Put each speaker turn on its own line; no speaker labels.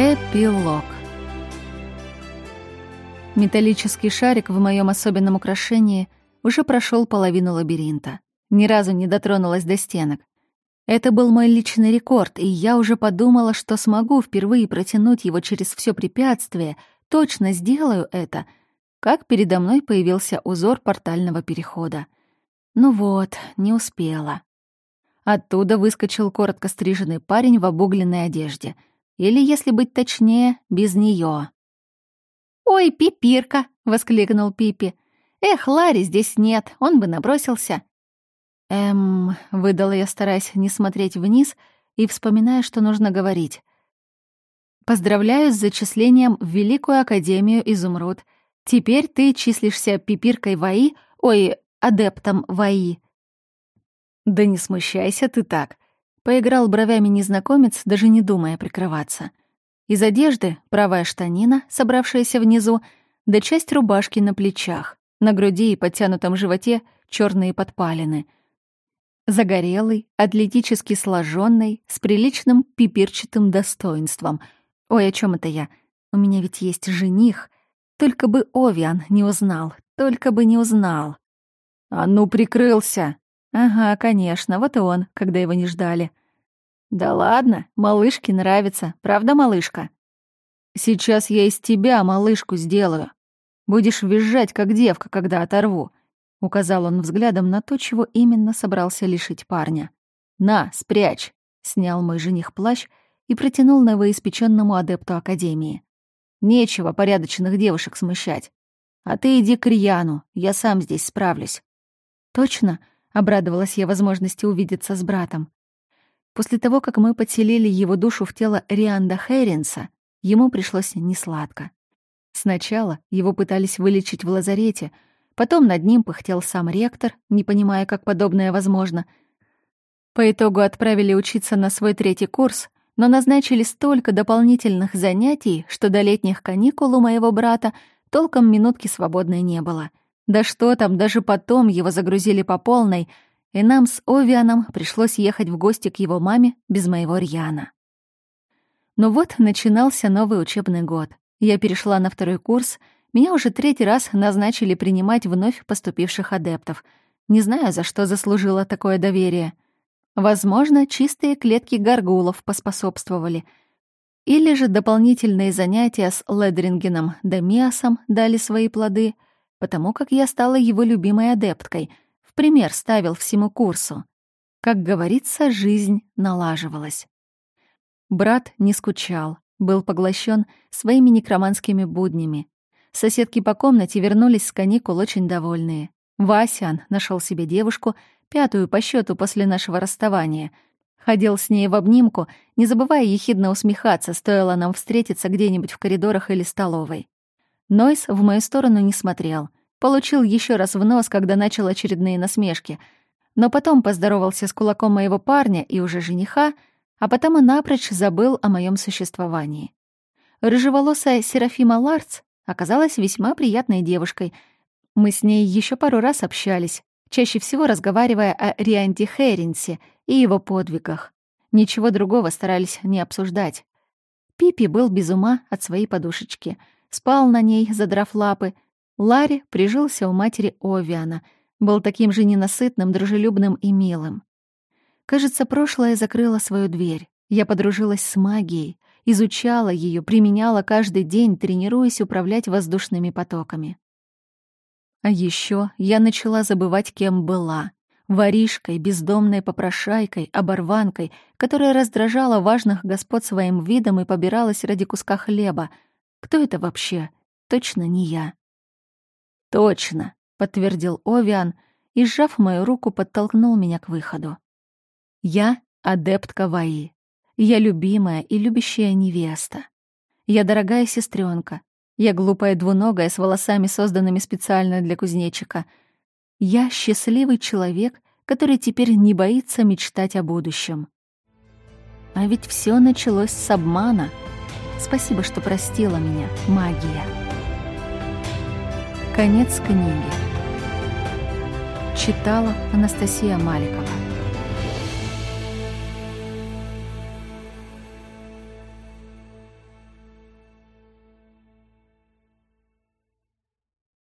Эпилог. Металлический шарик в моем особенном украшении уже прошел половину лабиринта. Ни разу не дотронулась до стенок. Это был мой личный рекорд, и я уже подумала, что смогу впервые протянуть его через все препятствие, точно сделаю это, как передо мной появился узор портального перехода. Ну вот, не успела. Оттуда выскочил коротко стриженный парень в обугленной одежде — или, если быть точнее, без нее. «Ой, пипирка!» — воскликнул Пипи. «Эх, Ларри здесь нет, он бы набросился». «Эм...» — выдала я, стараясь не смотреть вниз и вспоминая, что нужно говорить. «Поздравляю с зачислением в Великую Академию Изумруд. Теперь ты числишься пипиркой ВАИ, ой, адептом ВАИ». «Да не смущайся ты так. Поиграл бровями незнакомец, даже не думая прикрываться. Из одежды правая штанина, собравшаяся внизу, да часть рубашки на плечах, на груди и подтянутом животе черные подпалины. Загорелый, атлетически сложенный, с приличным пипирчатым достоинством. Ой, о чем это я? У меня ведь есть жених. Только бы Овиан не узнал, только бы не узнал. «А ну, прикрылся!» Ага, конечно, вот и он, когда его не ждали. Да ладно, малышке нравится, правда, малышка? Сейчас я из тебя малышку сделаю. Будешь визжать, как девка, когда оторву. Указал он взглядом на то, чего именно собрался лишить парня. «На, спрячь!» — снял мой жених плащ и протянул новоиспеченному адепту Академии. «Нечего порядочных девушек смущать. А ты иди к Рьяну, я сам здесь справлюсь». «Точно?» — обрадовалась я возможности увидеться с братом. После того, как мы подселили его душу в тело Рианда Херинса, ему пришлось несладко. Сначала его пытались вылечить в лазарете, потом над ним пыхтел сам ректор, не понимая, как подобное возможно. По итогу отправили учиться на свой третий курс, но назначили столько дополнительных занятий, что до летних каникул у моего брата толком минутки свободной не было. Да что там, даже потом его загрузили по полной — и нам с Овианом пришлось ехать в гости к его маме без моего Рьяна. Но вот начинался новый учебный год. Я перешла на второй курс, меня уже третий раз назначили принимать вновь поступивших адептов. Не знаю, за что заслужила такое доверие. Возможно, чистые клетки горгулов поспособствовали. Или же дополнительные занятия с Ледрингеном да Миасом дали свои плоды, потому как я стала его любимой адепткой — пример ставил всему курсу. Как говорится, жизнь налаживалась. Брат не скучал, был поглощен своими некроманскими буднями. Соседки по комнате вернулись с каникул очень довольные. Васян нашел себе девушку, пятую по счету после нашего расставания. Ходил с ней в обнимку, не забывая ехидно усмехаться, стоило нам встретиться где-нибудь в коридорах или столовой. Нойс в мою сторону не смотрел. Получил еще раз в нос, когда начал очередные насмешки. Но потом поздоровался с кулаком моего парня и уже жениха, а потом и напрочь забыл о моем существовании. Рыжеволосая Серафима Ларц оказалась весьма приятной девушкой. Мы с ней еще пару раз общались, чаще всего разговаривая о Рианте Херинсе и его подвигах. Ничего другого старались не обсуждать. Пипи был без ума от своей подушечки. Спал на ней, задрав лапы — Ларри прижился у матери Овиана, был таким же ненасытным, дружелюбным и милым. Кажется, прошлое закрыло свою дверь. Я подружилась с магией, изучала ее, применяла каждый день, тренируясь управлять воздушными потоками. А еще я начала забывать, кем была. Воришкой, бездомной попрошайкой, оборванкой, которая раздражала важных господ своим видом и побиралась ради куска хлеба. Кто это вообще? Точно не я. «Точно», — подтвердил Овиан и, сжав мою руку, подтолкнул меня к выходу. «Я — адептка Ваи. Я любимая и любящая невеста. Я дорогая сестренка. Я глупая двуногая с волосами, созданными специально для кузнечика. Я счастливый человек, который теперь не боится мечтать о будущем. А ведь все началось с обмана. Спасибо, что простила меня, магия. Конец книги. Читала Анастасия Маликова.